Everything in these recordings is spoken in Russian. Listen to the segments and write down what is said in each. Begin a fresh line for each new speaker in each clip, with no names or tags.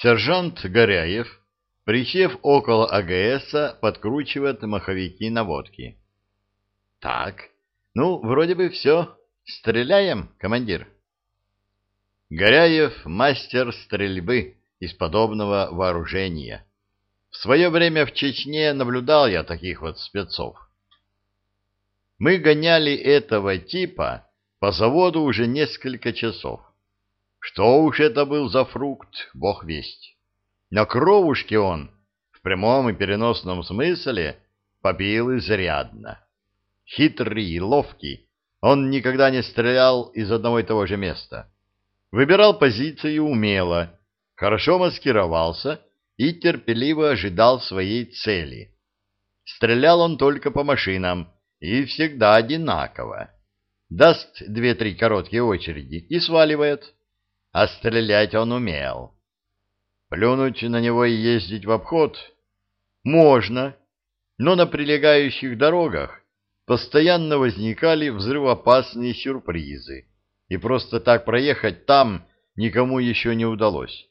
Сержант Горяев, присев около АГСа, подкручивает маховики наводки. Так, ну, вроде бы все. Стреляем, командир. Горяев — мастер стрельбы из подобного вооружения. В свое время в Чечне наблюдал я таких вот спецов. Мы гоняли этого типа по заводу уже несколько часов. Что уж это был за фрукт, бог весть. На кровушке он, в прямом и переносном смысле, попил изрядно. Хитрый и ловкий, он никогда не стрелял из одного и того же места. Выбирал позицию умело, хорошо маскировался и терпеливо ожидал своей цели. Стрелял он только по машинам и всегда одинаково. Даст две-три короткие очереди и сваливает. А стрелять он умел. Плюнуть на него и ездить в обход можно, но на прилегающих дорогах постоянно возникали взрывоопасные сюрпризы, и просто так проехать там никому еще не удалось.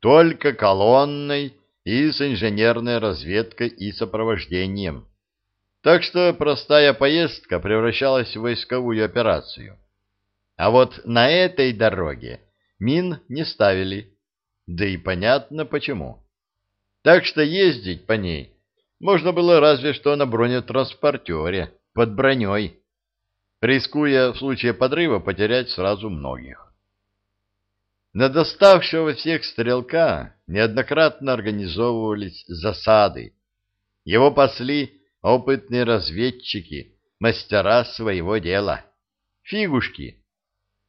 Только колонной и с инженерной разведкой и сопровождением. Так что простая поездка превращалась в войсковую операцию. А вот на этой дороге мин не ставили, да и понятно почему. Так что ездить по ней можно было разве что на бронетранспортере, под броней, рискуя в случае подрыва потерять сразу многих. На доставшего всех стрелка неоднократно организовывались засады. Его пасли опытные разведчики, мастера своего дела. Фигушки.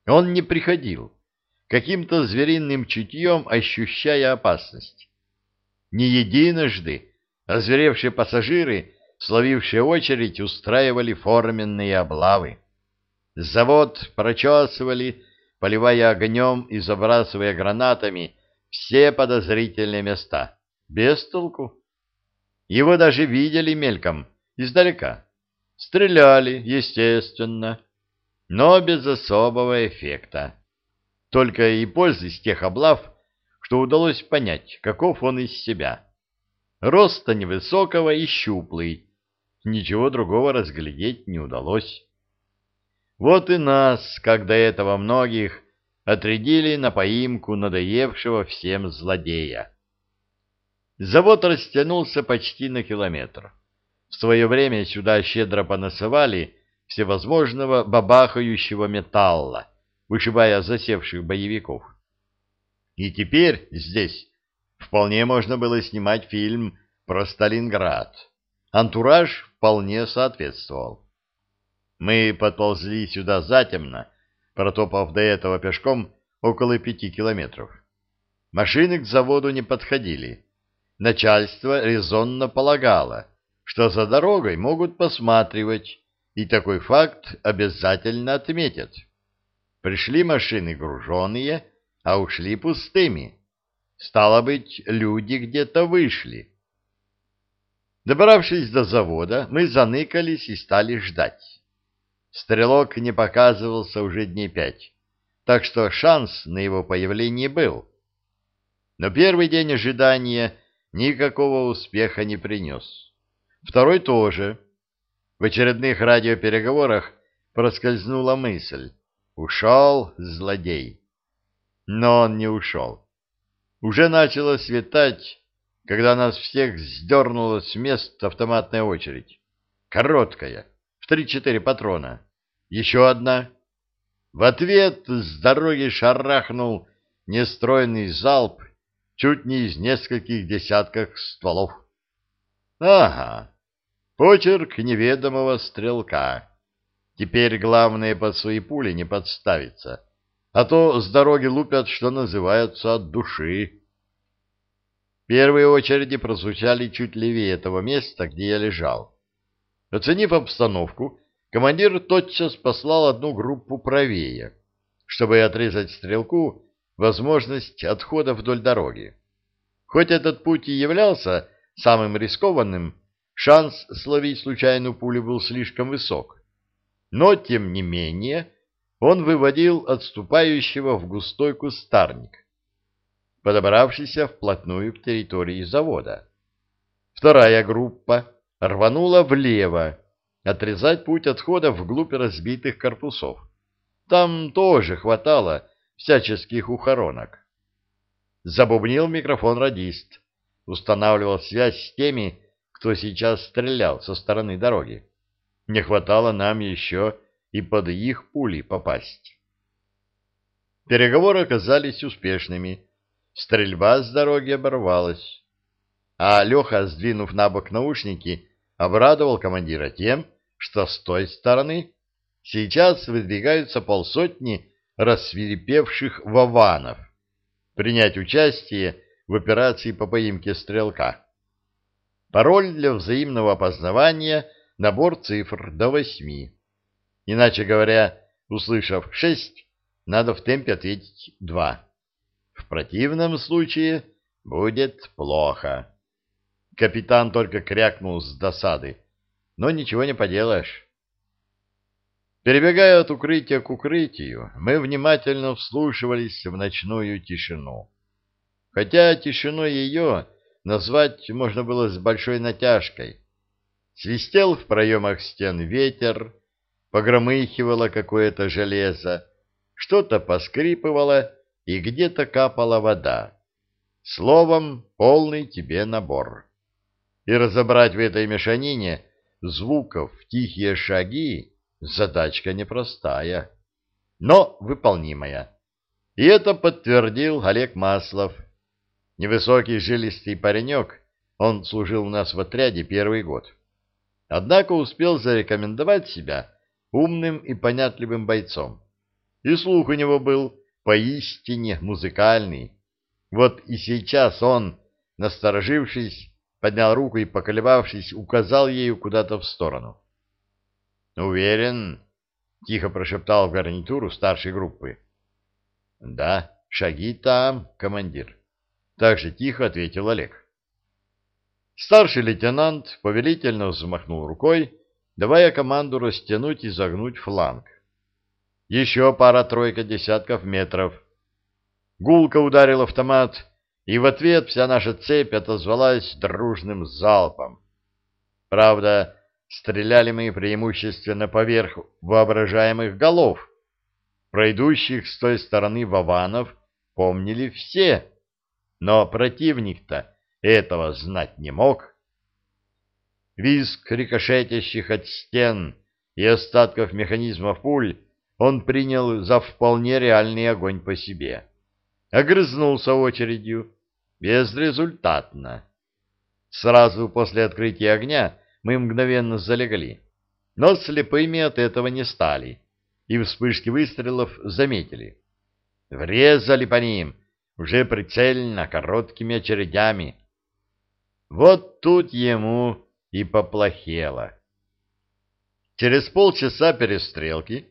Он не приходил, каким-то звериным чутьем ощущая опасность. Не единожды озверевшие пассажиры, словившие очередь, устраивали форменные облавы. Завод прочесывали, поливая огнем и забрасывая гранатами все подозрительные места. Без толку. Его даже видели мельком, издалека. Стреляли, естественно, но без особого эффекта. Только и пользы с тех облав, что удалось понять, каков он из себя. Роста невысокого и щуплый. Ничего другого разглядеть не удалось. Вот и нас, как до этого многих, отрядили на поимку надоевшего всем злодея. Завод растянулся почти на километр. В свое время сюда щедро понасывали всевозможного бабахающего металла, вышибая засевших боевиков. И теперь здесь вполне можно было снимать фильм про Сталинград. Антураж вполне соответствовал. Мы подползли сюда затемно, протопав до этого пешком около пяти километров. Машины к заводу не подходили. Начальство резонно полагало, что за дорогой могут посматривать, и такой факт обязательно отметят. Пришли машины груженные, а ушли пустыми. Стало быть, люди где-то вышли. Добравшись до завода, мы заныкались и стали ждать. Стрелок не показывался уже дней пять, так что шанс на его появление был. Но первый день ожидания никакого успеха не принес. Второй тоже. В очередных радиопереговорах проскользнула мысль. Ушел злодей. Но он не ушел. Уже начало светать, когда нас всех сдернула с мест автоматная очередь. Короткая, в три-четыре патрона. Еще одна. В ответ с дороги шарахнул нестройный залп чуть не из нескольких десятков стволов. Ага, почерк неведомого стрелка. Теперь главное под свои пули не подставиться, а то с дороги лупят, что называется, от души. Первые очереди прозвучали чуть левее этого места, где я лежал. Оценив обстановку, командир тотчас послал одну группу правее, чтобы отрезать стрелку возможность отхода вдоль дороги. Хоть этот путь и являлся самым рискованным, шанс словить случайную пулю был слишком высок но, тем не менее, он выводил отступающего в густой кустарник. подобравшийся вплотную к территории завода. Вторая группа рванула влево, отрезать путь отхода вглубь разбитых корпусов. Там тоже хватало всяческих ухоронок. Забубнил микрофон радист, устанавливал связь с теми, кто сейчас стрелял со стороны дороги. Не хватало нам еще и под их пули попасть. Переговоры оказались успешными. Стрельба с дороги оборвалась. А Леха, сдвинув на бок наушники, обрадовал командира тем, что с той стороны сейчас выдвигаются полсотни рассвирепевших вованов принять участие в операции по поимке стрелка. Пароль для взаимного опознавания — набор цифр до восьми. Иначе говоря, услышав шесть, надо в темпе ответить два. В противном случае будет плохо. Капитан только крякнул с досады, но ничего не поделаешь. Перебегая от укрытия к укрытию, мы внимательно вслушивались в ночную тишину. Хотя тишину ее назвать можно было с большой натяжкой. Свистел в проемах стен ветер, погромыхивало какое-то железо, что-то поскрипывало и где-то капала вода. Словом, полный тебе набор. И разобрать в этой мешанине звуков тихие шаги Задачка непростая, но выполнимая. И это подтвердил Олег Маслов. Невысокий жилистый паренек, он служил у нас в отряде первый год. Однако успел зарекомендовать себя умным и понятливым бойцом. И слух у него был поистине музыкальный. Вот и сейчас он, насторожившись, поднял руку и, поколебавшись, указал ею куда-то в сторону. «Уверен?» — тихо прошептал в гарнитуру старшей группы. «Да, шаги там, командир», — так же тихо ответил Олег. Старший лейтенант повелительно взмахнул рукой, давая команду растянуть и загнуть фланг. Еще пара-тройка десятков метров. Гулко ударил автомат, и в ответ вся наша цепь отозвалась дружным залпом. Правда, Стреляли мы преимущественно поверх воображаемых голов. Пройдущих с той стороны Вованов помнили все, но противник-то этого знать не мог. Визг рикошетящих от стен и остатков механизмов пуль он принял за вполне реальный огонь по себе. Огрызнулся очередью, безрезультатно. Сразу после открытия огня мы мгновенно залегли. Но слепыми от этого не стали, и вспышки выстрелов заметили. Врезали по ним, уже прицельно, короткими очередями. Вот тут ему и поплохело. Через полчаса перестрелки,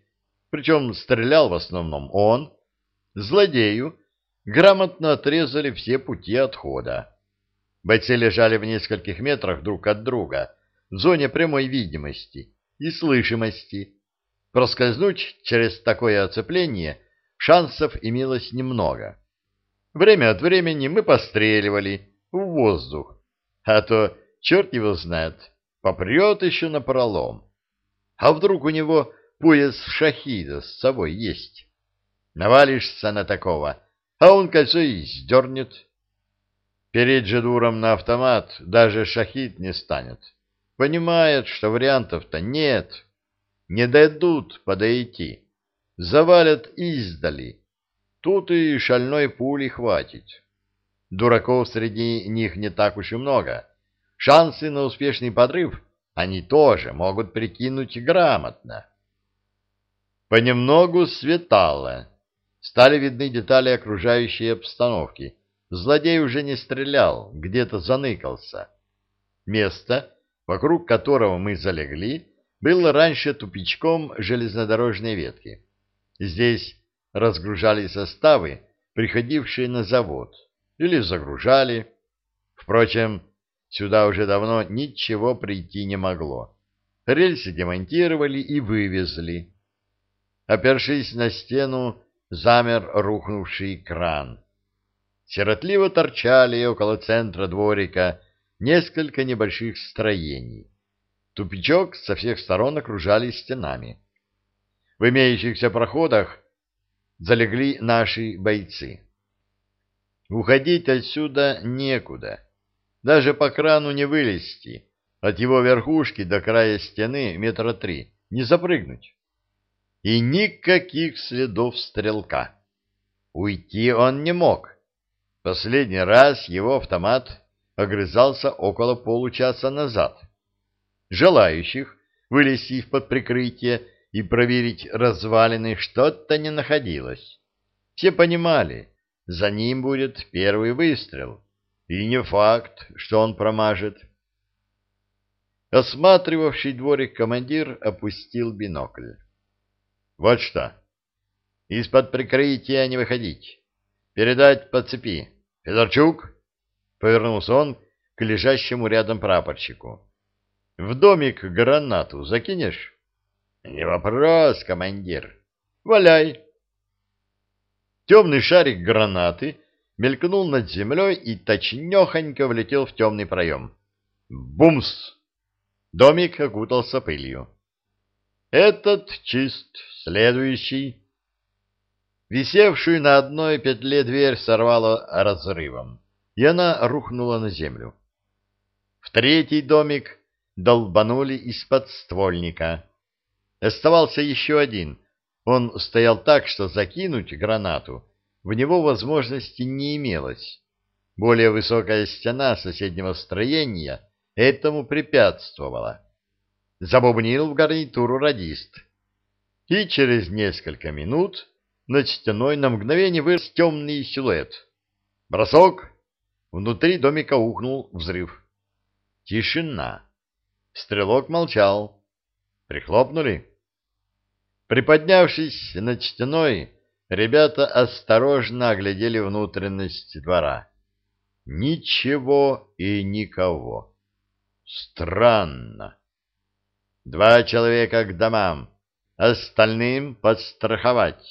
причем стрелял в основном он, злодею грамотно отрезали все пути отхода. Бойцы лежали в нескольких метрах друг от друга, в зоне прямой видимости и слышимости. Проскользнуть через такое оцепление шансов имелось немного. Время от времени мы постреливали в воздух, а то, черт его знает, попрет еще на пролом. А вдруг у него пояс шахида с собой есть? Навалишься на такого, а он кольцо и сдернет. Перед же дуром на автомат даже шахид не станет. Понимает, что вариантов-то нет. Не дадут подойти. Завалят издали. Тут и шальной пули хватит. Дураков среди них не так уж и много. Шансы на успешный подрыв они тоже могут прикинуть грамотно. Понемногу светало. Стали видны детали окружающей обстановки. Злодей уже не стрелял, где-то заныкался. Место, вокруг которого мы залегли, было раньше тупичком железнодорожной ветки. Здесь разгружали составы, приходившие на завод, или загружали. Впрочем, сюда уже давно ничего прийти не могло. Рельсы демонтировали и вывезли. Опершись на стену, замер рухнувший кран. сиротливо торчали около центра дворика несколько небольших строений. Тупичок со всех сторон окружали стенами. В имеющихся проходах залегли наши бойцы. Уходить отсюда некуда. Даже по крану не вылезти. От его верхушки до края стены метра три. Не запрыгнуть. И никаких следов стрелка. Уйти он не мог. Последний раз его автомат огрызался около получаса назад. Желающих вылезти из-под прикрытия и проверить развалины что-то не находилось. Все понимали, за ним будет первый выстрел, и не факт, что он промажет. Осматривавший дворик командир опустил бинокль. Вот что. Из-под прикрытия не выходить. Передать по цепи. Федорчук, повернулся он к лежащему рядом прапорщику. В домик гранату закинешь? Не вопрос, командир. Валяй. Темный шарик гранаты мелькнул над землей и точнехонько влетел в темный проем. Бумс! Домик окутался пылью. Этот чист, следующий. Висевшую на одной петле дверь сорвало разрывом, и она рухнула на землю. В третий домик долбанули из-под ствольника. Оставался еще один. Он стоял так, что закинуть гранату в него возможности не имелось. Более высокая стена соседнего строения этому препятствовала. Забубнил в гарнитуру радист. И через несколько минут над стеной на мгновение вырос темный силуэт. Бросок! Внутри домика ухнул взрыв. Тишина. Стрелок молчал. Прихлопнули. Приподнявшись над стеной, ребята осторожно оглядели внутренность двора. Ничего и никого. Странно. Два человека к домам, остальным подстраховать.